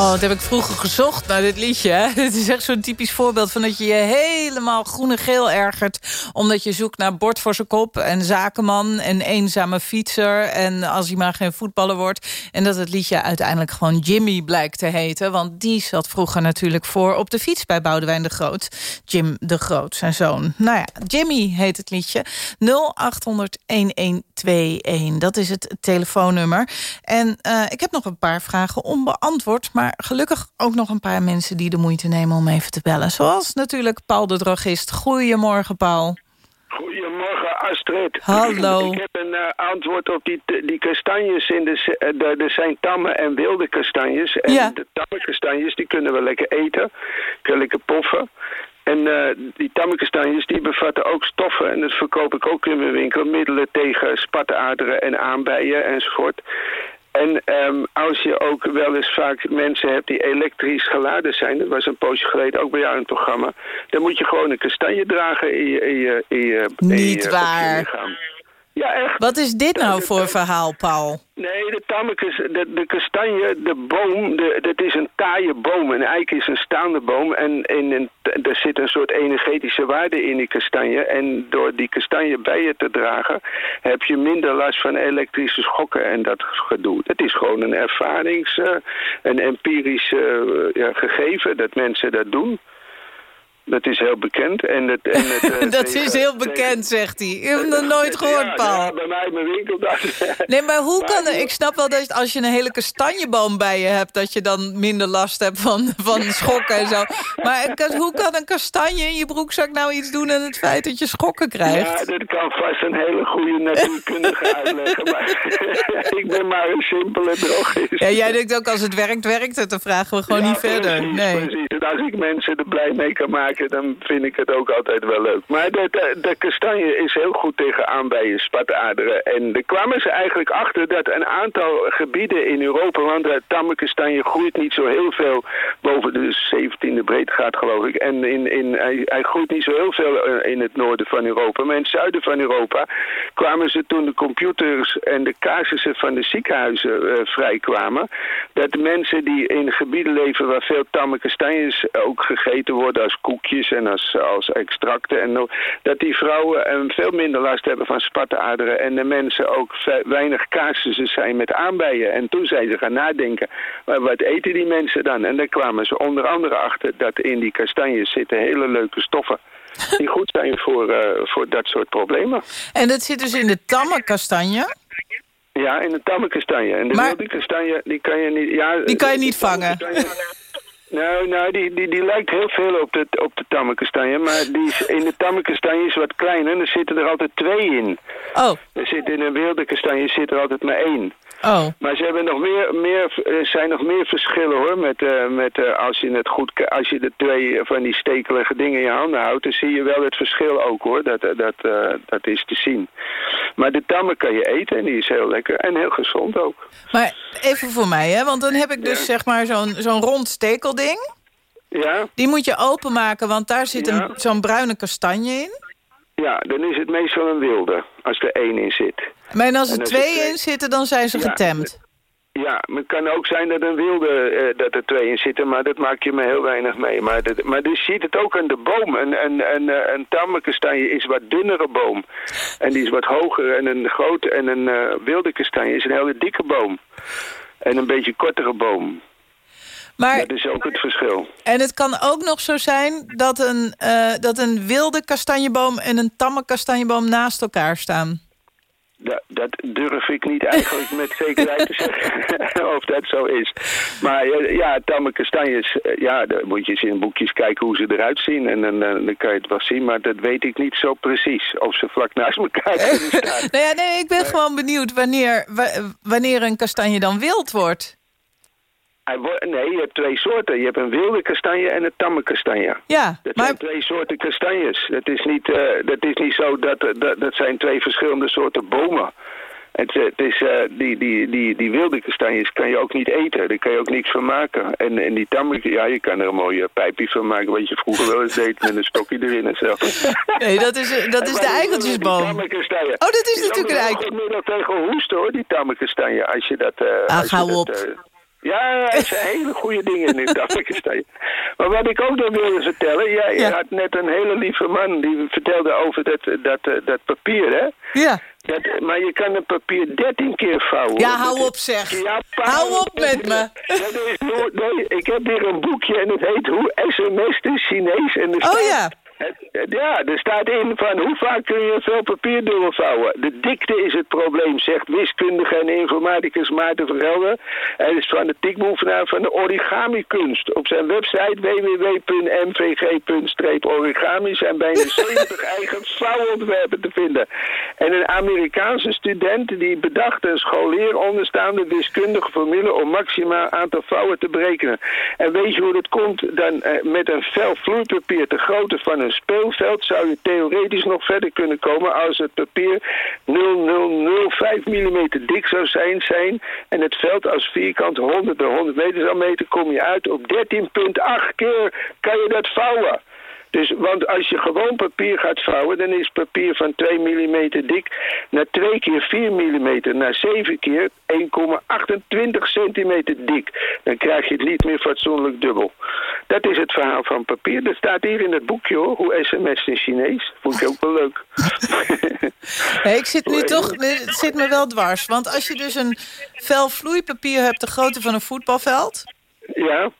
Oh, dat heb ik vroeger gezocht naar dit liedje. Het is echt zo'n typisch voorbeeld van dat je je helemaal groen en geel ergert... omdat je zoekt naar bord voor zijn kop en zakenman en eenzame fietser... en als hij maar geen voetballer wordt. En dat het liedje uiteindelijk gewoon Jimmy blijkt te heten. Want die zat vroeger natuurlijk voor op de fiets bij Boudewijn de Groot. Jim de Groot, zijn zoon. Nou ja, Jimmy heet het liedje. 0800-1121, dat is het telefoonnummer. En eh, ik heb nog een paar vragen onbeantwoord... maar gelukkig ook nog een paar mensen die de moeite nemen om even te bellen. Zoals natuurlijk Paul de Drogist. Goedemorgen, Paul. Goedemorgen Astrid. Hallo. Ik heb een eh, antwoord op die, die kastanjes. In de, eh, de, er zijn tamme en wilde kastanjes. En Ja. de tamme kastanjes die kunnen we lekker eten. Kunnen lekker poffen. En eh, die tamme kastanjes die bevatten ook stoffen. En dat verkoop ik ook in mijn winkel. Middelen tegen spataaderen en aanbijen enzovoort. En ehm, als je ook wel eens vaak mensen hebt die elektrisch geladen zijn... dat was een poosje geleden ook bij jou in het programma... dan moet je gewoon een kastanje dragen in je, in je, in je, in Niet je- op je waar. Ja, echt. Wat is dit nou voor verhaal, Paul? Nee, de tammekus, de, de kastanje, de boom, de, dat is een taaie boom. Een eik is een staande boom en in een, er zit een soort energetische waarde in die kastanje. En door die kastanje bij je te dragen heb je minder last van elektrische schokken en dat gedoe. Het is gewoon een ervarings, eh, een empirisch eh, ja, gegeven dat mensen dat doen. Dat is heel bekend. En het, en het, eh, dat tegen- is heel tegen- bekend, zegt hij. Ik heb nog nooit gehoord, Ja, Paul. ja, bij mij in mijn winkel. Dat. Nee, maar hoe kan? Ik snap wel dat als je een hele kastanjeboom bij je hebt... dat je dan minder last hebt van, van schokken en zo. Maar hoe kan een kastanje in je broekzak nou iets doen... aan het feit dat je schokken krijgt? Ja, dat kan vast een hele goede natuurkundige uitleggen. Maar ik ben maar een simpele drogist. Ja, jij denkt ook als het werkt, werkt het. Dan vragen we gewoon Ja, niet verder. Nee. precies. En als ik mensen er blij mee kan maken, dan vind ik het ook altijd wel leuk. Maar de, de, kastanje is heel goed tegen aanbijen, spataderen. En daar kwamen ze eigenlijk achter dat een aantal gebieden in Europa, want tamme kastanje groeit niet zo heel veel boven de 17e breedtegraad geloof ik. En in, in, hij, hij groeit niet zo heel veel eh, in het noorden van Europa. Maar in het zuiden van Europa kwamen ze toen de computers en de casussen van de ziekenhuizen uh, vrijkwamen. Dat mensen die in gebieden leven waar veel tamme kastanjes ook gegeten worden als koekjes en als, als extracten. En dat die vrouwen um, veel minder last hebben van spataderen en de mensen ook weinig casussen zijn met aanbijen. En toen zijn ze gaan nadenken, maar wat eten die mensen dan? En daar kwamen ze onder andere achter dat in die kastanjes zitten hele leuke stoffen die goed zijn voor, uh, voor dat soort problemen. En dat zit dus in de tamme kastanje? Ja, in de tamme kastanje. En de Maar- wilde kastanje, die kan je niet... Ja, Die kan je niet vangen. kastanje- Nou, nou die, die, die lijkt heel veel op de, op de tamme kastanje. Maar die is, in de tamme kastanje is wat kleiner. En er zitten er altijd twee in. Oh. Er zit in een wilde kastanje zit er altijd maar één. Oh. Maar ze hebben nog meer, meer, er zijn nog meer verschillen hoor. Met, eh, met, eh, als, je het goed, als je de twee van die stekelige dingen in je handen houdt, dan zie je wel het verschil ook hoor. Dat, eh, dat, eh, dat is te zien. Maar de tamme kan je eten en die is heel lekker en heel gezond ook. Maar even voor mij, hè? want dan heb ik dus zeg maar zo'n zo'n rond stekelding. Ja? Die moet je openmaken, want daar zit Ja. een zo'n bruine kastanje in. Ja, dan is het meestal een wilde, als er één in zit. Maar als er En als twee in zitten, dan zijn ze Ja. getemd. Ja, het kan ook zijn dat een wilde, eh, dat er twee in zitten, maar dat maak je me heel weinig mee. Maar, dat, maar je ziet het ook aan de boom. Een, een, een, eh, een tamme kastanje is wat dunnere boom. En die is wat hoger. En een grote en een eh, wilde kastanje is een hele dikke boom. En een beetje kortere boom. Maar, Dat is ook het verschil. en het kan ook nog zo zijn dat een, dat een wilde kastanjeboom... en een tamme kastanjeboom naast elkaar staan. Dat, dat durf ik niet eigenlijk met zekerheid te zeggen of dat zo is. Maar eh, ja, tamme kastanjes, eh, ja, dan moet je eens in boekjes kijken hoe ze eruit zien. En dan, eh, dan kan je het wel zien, maar dat weet ik niet zo precies. Of ze vlak naast elkaar kunnen staan. Nou ja, nee, ik ben gewoon benieuwd wanneer, wa- wanneer een kastanje dan wild wordt. Hij Nee, je hebt twee soorten. Je hebt een wilde kastanje en een tamme kastanje. Ja, Dat maar zijn twee soorten kastanjes. Het is niet, eh, dat is niet zo dat, dat... Dat zijn twee verschillende soorten bomen. Het, eh, het is, eh, die, die, die, die wilde kastanjes kan je ook niet eten. Daar kan je ook niks van maken. En, en die tamme, ja, je kan er een mooie pijpje van maken... wat je vroeger wel eens deed met een stokje erin en zo. nee, dat is, eh, dat is de eikeltjesboom. Oh, dat is natuurlijk een eikel- middel tegen hoesten, hoor, die tamme kastanje. Als je dat... eh, Ach, als je hou dat, op. eh, ja, het zijn hele goede dingen in die tamme kastanje. Maar wat ik ook nog wilde vertellen... Jij Ja. had net een hele lieve man die vertelde over dat, dat, eh, dat papier, hè? Ja. Dat, maar je kan een papier 13 keer vouwen. Ja, hou op zeg. Ja, Hou op met me. Dat is hoe, nee, ik heb hier een boekje en het heet Hoe sms de Chinees. En er Oh ja. Ja, er staat in van hoe vaak kun je veel papier dubbelvouwen. De dikte is het probleem, zegt wiskundige en informaticus Maarten Vergelder. Hij is fanatiekbeoefenaar van de origami-kunst. Op zijn website www.mvg.origami zijn bijna 70 eigen vouwontwerpen te vinden. En een Amerikaanse student die bedacht een scholier onderstaande wiskundige formule om maximaal aantal vouwen te berekenen. En weet je hoe dat komt? Dan eh, met een vel vloeipapier te grootte van een speelveld zou je theoretisch nog verder kunnen komen als het papier 0005 mm dik zou zijn, zijn en het veld als vierkant 100 bij 100 meter zou meten, kom je uit op 13,8 keer kan je dat vouwen. Dus, want als je gewoon papier gaat vouwen, dan is papier van 2 mm dik naar 2 keer 4 mm naar 7 keer 1,28 centimeter dik. Dan krijg je het niet meer fatsoenlijk dubbel. Dat is het verhaal van papier. Dat staat hier in het boekje hoor, hoe sms in Chinees. Vond ik ook wel leuk. Nee, ik zit nu toch, het zit me wel dwars. Want als je dus een vel vloeipapier hebt de grootte van een voetbalveld... ja,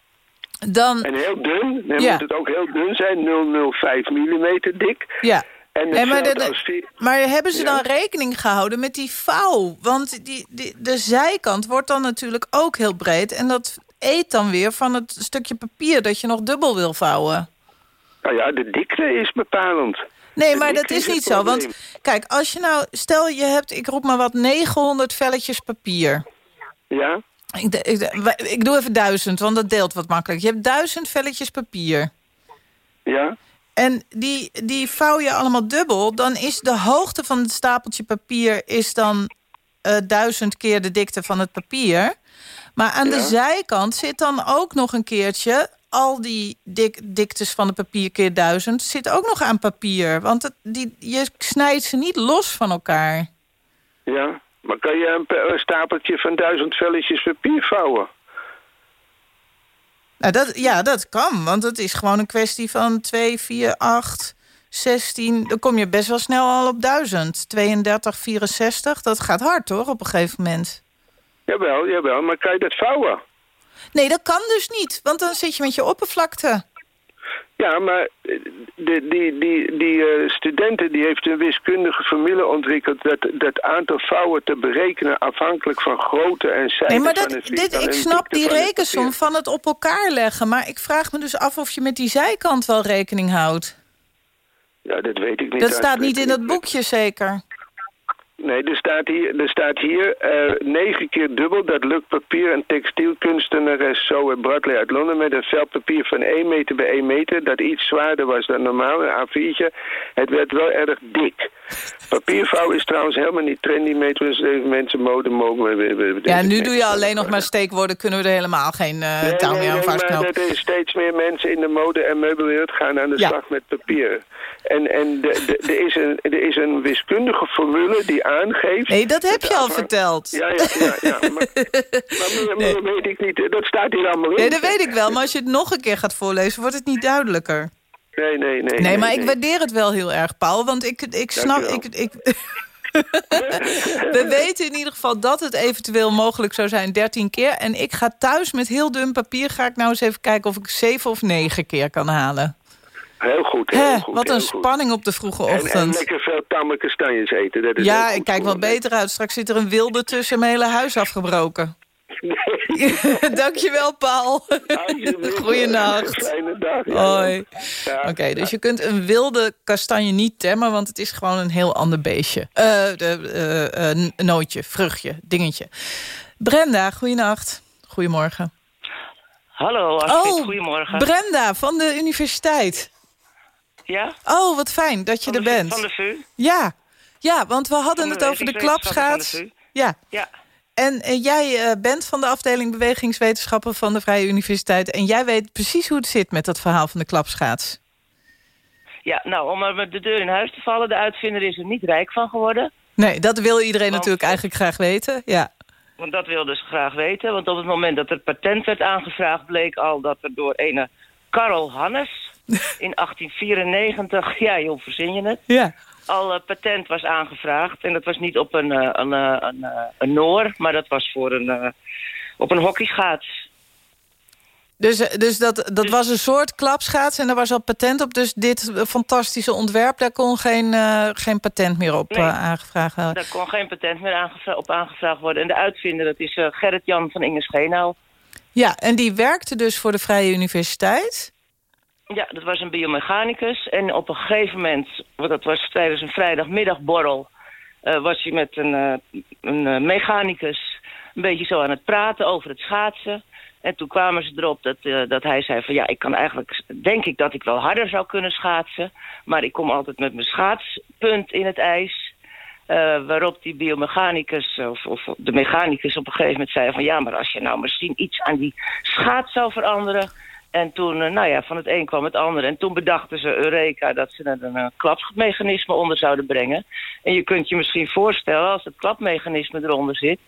dan... en heel dun. Dan Ja. moet het ook heel dun zijn, 005 mm dik. Ja. En maar, de- hebben ze Ja. dan rekening gehouden met die vouw? Want die, die, de zijkant wordt dan natuurlijk ook heel breed... en dat eet dan weer van het stukje papier dat je nog dubbel wil vouwen. Nou ja, de dikte is bepalend. Nee, De maar dat is niet zo. Want kijk, als je nou... Stel je hebt, ik roep maar wat, 900 velletjes papier. Ja, Ik, doe even duizend, want dat deelt wat makkelijk. Je hebt duizend velletjes papier. Ja? En die, die vouw je allemaal dubbel. Dan is de hoogte van het stapeltje papier... is dan eh, duizend keer de dikte van het papier. Maar aan de zijkant zit dan ook nog een keertje... al die dik, diktes van het papier keer duizend... zit ook nog aan papier. Want het, die, je snijdt ze niet los van elkaar. Ja? Maar kan je een, pe- een stapeltje van duizend velletjes papier vouwen? Nou, dat, ja, dat kan, want het is gewoon een kwestie van 2, 4, 8, 16. Dan kom je best wel snel al op 1000. 32, 64, dat gaat hard hoor, op een gegeven moment. Jawel, jawel, maar kan je dat vouwen? Nee, dat kan dus niet, want dan zit je met je oppervlakte. Ja, maar eh, die, die, die, die eh, studenten die heeft een wiskundige formule ontwikkeld... Dat, dat aantal vouwen te berekenen afhankelijk van grootte en cijfer Nee, maar van dat, het dit, ik snap die van rekensom papier. van het op elkaar leggen. Maar ik vraag me dus af of je met die zijkant wel rekening houdt. Ja, dat weet ik niet. Dat staat niet in dat boekje zeker. Nee, er staat hier, er staat hier eh, negen keer dubbel. Dat lukt papier en textielkunstenares Zoe Bradley uit Londen... met een vel papier van 1 meter bij 1 meter... dat iets zwaarder was dan normaal, een A4'tje. Het werd wel erg dik. Papiervouw is trouwens helemaal niet trendy. We eens even mensen mode mogen we... we- we- Ja, nu doe je alleen nog maar steekwoorden. Kunnen we er helemaal geen Nee, touw nee, meer aan nee, maar vastknopen. er steeds meer mensen in de mode- en meubelwereld gaan aan de Ja. slag met papier. En, en de- de- er is een- er is een wiskundige formule die aangeeft... Nee, dat heb je al verteld. Ja, ja, ja. ja maar, maar, weet ik niet. Dat staat hier allemaal in. Nee, dat weet ik wel. Maar als je het nog een keer gaat voorlezen, wordt het niet duidelijker. Nee, nee, nee. Nee, maar ik waardeer het wel heel erg, Paul. Want ik, ik snap... Ik, ik, We weten in ieder geval dat het eventueel mogelijk zou zijn 13 keer. En ik ga thuis met heel dun papier... ga ik nou eens even kijken of ik 7 of 9 keer kan halen. Heel goed, heel Hè, goed. wat heel een goed. spanning op de vroege En, en ochtend. lekker veel tamme kastanjes eten. Dat is ja, ik kijk me. beter uit. Straks zit er een wilde tussen mijn hele huis afgebroken. Dankjewel, Paul. Goeienacht. Fijne dag. ja. Hoi. Ja. Oké, dus je kunt een wilde kastanje niet temmen... want het is gewoon een heel ander beestje. Eh, de, eh, eh, nootje, vruchtje, dingetje. Brenda, goeienacht. Goedemorgen. Hallo, Astrid, Oh, goedemorgen. Brenda van de universiteit. Ja? Oh, wat fijn dat je er bent. Van de VU? Ja. ja, want we hadden het over de klapschaats. de Ja. Ja. En eh, jij eh, bent van de afdeling bewegingswetenschappen van de Vrije Universiteit. En jij weet precies hoe het zit met dat verhaal van de klapschaats. Ja, nou, om met de deur in huis te vallen, de uitvinder is er niet rijk van geworden. Nee, dat wil iedereen Want- natuurlijk eigenlijk graag weten. Ja. Want dat wilden ze graag weten. Want op het moment dat het patent werd aangevraagd... bleek al dat er door ene Karl Hannes in 1894... ja, joh, verzin je het? Ja. Al eh, patent was aangevraagd. En dat was niet op een, eh, een, eh, een, een noor, maar dat was voor een, op een hockeyschaats. Dus, dus dat, dat was een soort klapschaats en daar was al patent op. Dus dit fantastische ontwerp, daar kon geen, geen patent meer op Nee. aangevraagd worden. Daar kon geen patent meer aangevra- op aangevraagd worden. En de uitvinder, dat is eh, Gerrit-Jan van Inge Scheenau. Ja, en die werkte dus voor de Vrije Universiteit. Ja, dat was een biomechanicus. En op een gegeven moment, dat was tijdens een vrijdagmiddagborrel... eh, was hij met een, eh, een eh, mechanicus een beetje zo aan het praten over het schaatsen. En toen kwamen ze erop dat, dat hij zei van... ja, ik kan eigenlijk, denk ik dat ik wel harder zou kunnen schaatsen... maar ik kom altijd met mijn schaatspunt in het ijs... Waarop die biomechanicus, of, of de mechanicus op een gegeven moment zei van... ja, maar als je nou misschien iets aan die schaats zou veranderen... En toen, eh, nou ja, van het een kwam het ander. En toen bedachten ze Eureka dat ze er een eh, klapmechanisme onder zouden brengen. En je kunt je misschien voorstellen, als het klapmechanisme eronder zit...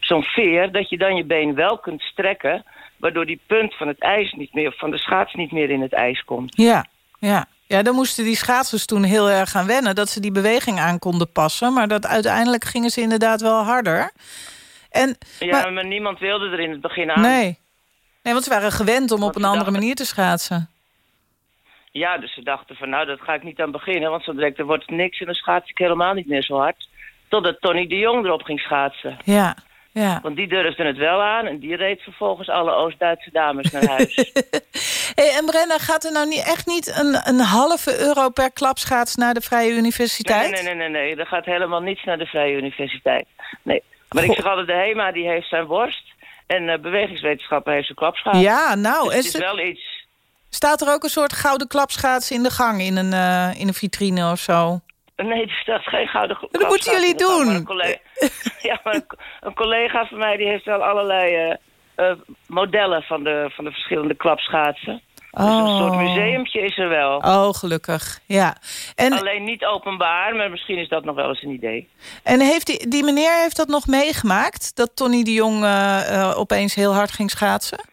zo'n veer, dat je dan je been wel kunt strekken... waardoor die punt van het ijs niet meer, of van de schaats niet meer in het ijs komt. Ja, ja. Ja, dan moesten die schaatsers toen heel erg gaan wennen... dat ze die beweging aan konden passen. Maar dat uiteindelijk gingen ze inderdaad wel harder. En, Ja, maar, niemand wilde er in het begin aan. nee. Nee, want ze waren gewend om op een andere dachten- manier te schaatsen. Ja, dus ze dachten van nou, dat ga ik niet aan beginnen. Want zo direct er wordt niks en dan schaats ik helemaal niet meer zo hard. Totdat Tony de Jong erop ging schaatsen. Ja, ja. Want die durfde het wel aan en die reed vervolgens alle Oost-Duitse dames naar huis. Hey, en Brenna, gaat er nou niet, echt niet een, een halve euro per klapschaats naar de Vrije Universiteit? nee, nee, nee, nee, nee, er gaat helemaal niets naar de Vrije Universiteit. Nee, maar ik zeg altijd, de HEMA die heeft zijn worst En eh, bewegingswetenschappen heeft zijn klapschaats. Ja, nou, Dus het is ze- wel iets... Staat er ook een soort gouden klapschaats in de gang... in een, eh, in een vitrine of zo? Nee, er staat geen gouden klapschaats. Dat moeten jullie doen. maar Een collega, ja, maar een, een collega van mij die heeft wel allerlei eh, modellen van de, van de verschillende klapschaatsen. Dus een Oh. soort museumtje is er wel. Oh, gelukkig. Ja. En, Alleen niet openbaar, maar misschien is dat nog wel eens een idee. en heeft die, die meneer heeft dat nog meegemaakt? Dat Tony de Jong eh, eh, opeens heel hard ging schaatsen?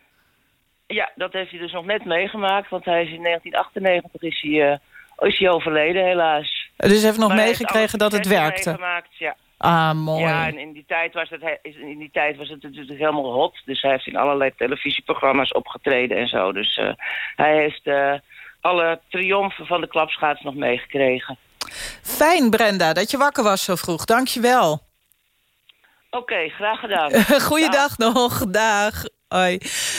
Ja, dat heeft hij dus nog net meegemaakt, want hij is in 1998 is hij, eh, is hij overleden helaas. Dus hij heeft nog Maar hij heeft meegekregen dat het werkte? meegemaakt, ja. Ah, mooi. Ja, en in die, tijd was het, in die tijd was het natuurlijk helemaal hot. Dus hij heeft in allerlei televisieprogramma's opgetreden en zo. Dus eh, hij heeft eh, alle triomfen van de klapschaats nog meegekregen. Fijn, Brenda, dat je wakker was zo vroeg. Dank je wel. Oké, graag gedaan. Goeiedag nog, dag. Hoi.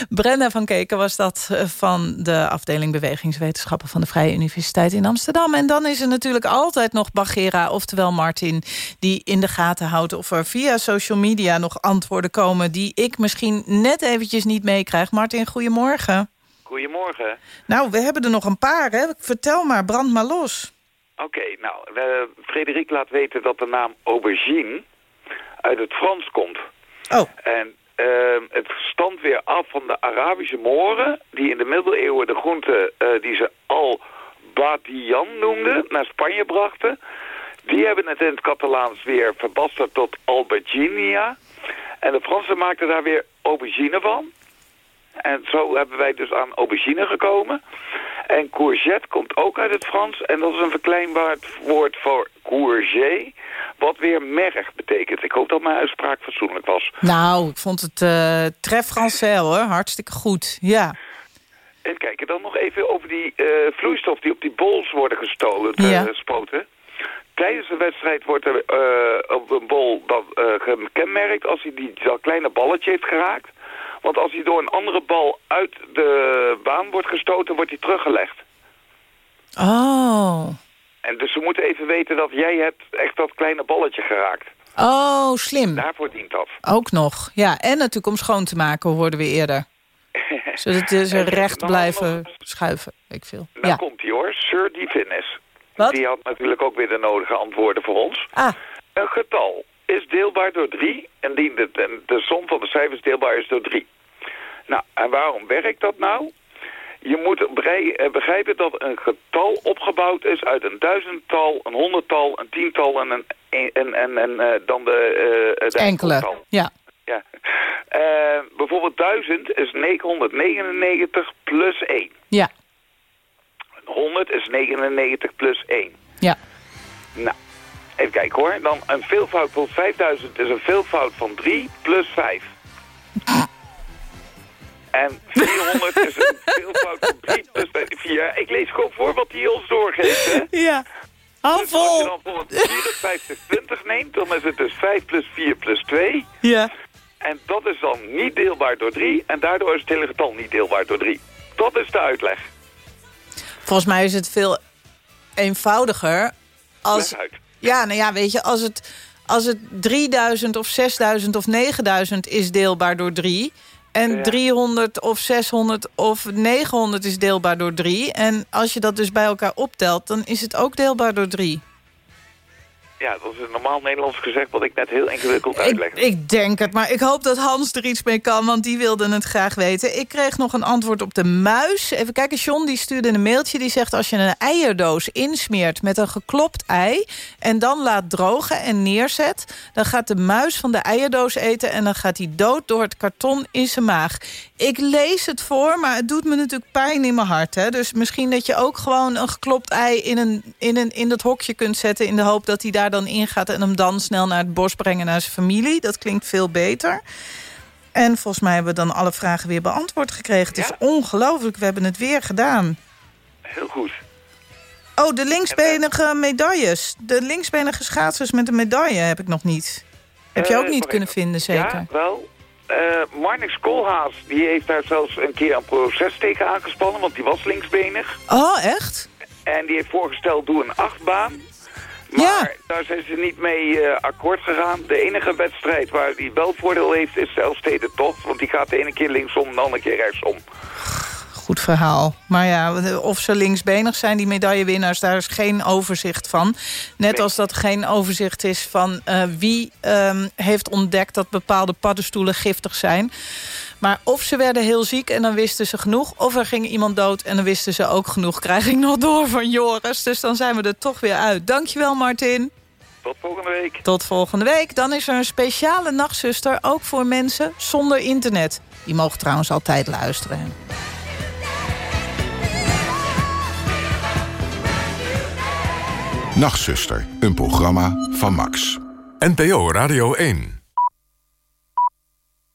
Brenda van Keken was dat eh, van de afdeling Bewegingswetenschappen... van de Vrije Universiteit in Amsterdam. En dan is er natuurlijk altijd nog Bagera, oftewel Martin... die in de gaten houdt of er via social media nog antwoorden komen... die ik misschien net eventjes niet meekrijg. Martin, goedemorgen. Goedemorgen. Nou, we hebben er nog een paar, hè? Vertel maar, brand maar los. Oké, nou, Frederik laat weten dat de naam aubergine uit het Frans komt. Oh. En ehm, het stamt weer af van de Arabische Moren... die in de middeleeuwen de groente eh, die ze al-badian noemden... naar Spanje brachten. Die hebben het in het Catalaans weer verbasterd tot alberginia. En de Fransen maakten daar weer aubergine van. En zo hebben wij dus aan aubergine gekomen. En courgette komt ook uit het Frans. En dat is een verkleinwoord woord voor courgette. Wat weer merg betekent. Ik hoop dat mijn uitspraak fatsoenlijk was. Nou, ik vond het uh, tref Francais, hoor. Hartstikke goed, ja. En kijk, dan nog even over die uh, vloeistof die op die bols worden gestolen, Ja. gespoten. Tijdens de wedstrijd wordt er uh, op een bol dat, gekenmerkt als hij die, dat kleine balletje heeft geraakt. Want als hij door een andere bal uit de baan wordt gestoten, wordt hij teruggelegd. Oh. En dus ze moeten even weten dat jij hebt echt dat kleine balletje geraakt. Oh, slim. Daarvoor dient dat. Ook nog. Ja, en natuurlijk om schoon te maken, hoorden we eerder. Zodat ze recht blijven schuiven. Ik veel. Nou ja. komt hij hoor, Sir Divinis. Wat? Die had natuurlijk ook weer de nodige antwoorden voor ons. Ah. Een getal is deelbaar door 3 en die de, de, de som van de cijfers deelbaar is door 3. Nou, en waarom werkt dat nou? Je moet begrijpen dat een getal opgebouwd is uit een duizendtal, een honderdtal, een tiental en, een, en, en, en uh, dan de, uh, de enkele. Ja. ja. Uh, bijvoorbeeld 1000 is 999 plus 1. Ja. 100 is 99 plus 1. Ja. Nou, even kijken hoor. Dan een veelvoud van 5000 is een veelvoud van 3 plus 5. En 400 is een veelvoud van 3 plus 4. Ik lees gewoon voor wat hij ons doorgeeft, hè? Ja. Hou dus als je dan bijvoorbeeld 54 20 neemt, dan is het dus 5 plus 4 plus 2. Ja. En dat is dan niet deelbaar door 3. En daardoor is het hele getal niet deelbaar door 3. Dat is de uitleg. Volgens mij is het veel eenvoudiger als... Leg uit. Ja, nou ja, weet je, als het, als het 3000 of 6000 of 9000 is deelbaar door 3... en Ja. 300 of 600 of 900 is deelbaar door 3... en als je dat dus bij elkaar optelt, dan is het ook deelbaar door 3. Ja, dat is een normaal Nederlands gezegd wat ik net heel ingewikkeld Ik, uitleg. ik denk het, maar ik hoop dat Hans er iets mee kan, want die wilde het graag weten. Ik kreeg nog een antwoord op de muis. Even kijken, John die stuurde een mailtje. Die zegt als je een eierdoos insmeert met een geklopt ei... en dan laat drogen en neerzet... dan gaat de muis van de eierdoos eten... en dan gaat hij dood door het karton in zijn maag. Ik lees het voor, maar het doet me natuurlijk pijn in mijn hart. Hè? Dus misschien dat je ook gewoon een geklopt ei in, een, in, een, in dat hokje kunt zetten... in de hoop dat hij daar dan ingaat en hem dan snel naar het bos brengen naar zijn familie. Dat klinkt veel beter. En volgens mij hebben we dan alle vragen weer beantwoord gekregen. Het is ongelooflijk, we hebben het weer gedaan. Heel goed. Oh, de linksbenige medailles. De linksbenige schaatsers met een medaille heb ik nog niet. Heb je Eh, ook niet wacht kunnen vinden, zeker? Ja, wel. Uh, Marnix Koolhaas die heeft daar zelfs een keer een proces tegen aangespannen, want die was linksbenig. Oh, echt? En die heeft voorgesteld, doe een achtbaan. Maar daar zijn ze niet mee eh, akkoord gegaan. De enige wedstrijd waar die wel voordeel heeft is de Elfstedentocht. Want die gaat de ene keer linksom, de andere keer rechtsom. Goed verhaal. Maar ja, of ze linksbenig zijn, die medaillewinnaars... daar is geen overzicht van. Net als dat geen overzicht is van uh, wie um, heeft ontdekt... dat bepaalde paddenstoelen giftig zijn. Maar of ze werden heel ziek en dan wisten ze genoeg... of er ging iemand dood en dan wisten ze ook genoeg. Krijg ik nog door van Joris, dus dan zijn we er toch weer uit. Dankjewel, Martin. Tot volgende week. Tot volgende week. Dan is er een speciale nachtzuster, ook voor mensen zonder internet. Die mogen trouwens altijd luisteren. Nachtzuster, een programma van Max. NPO Radio 1.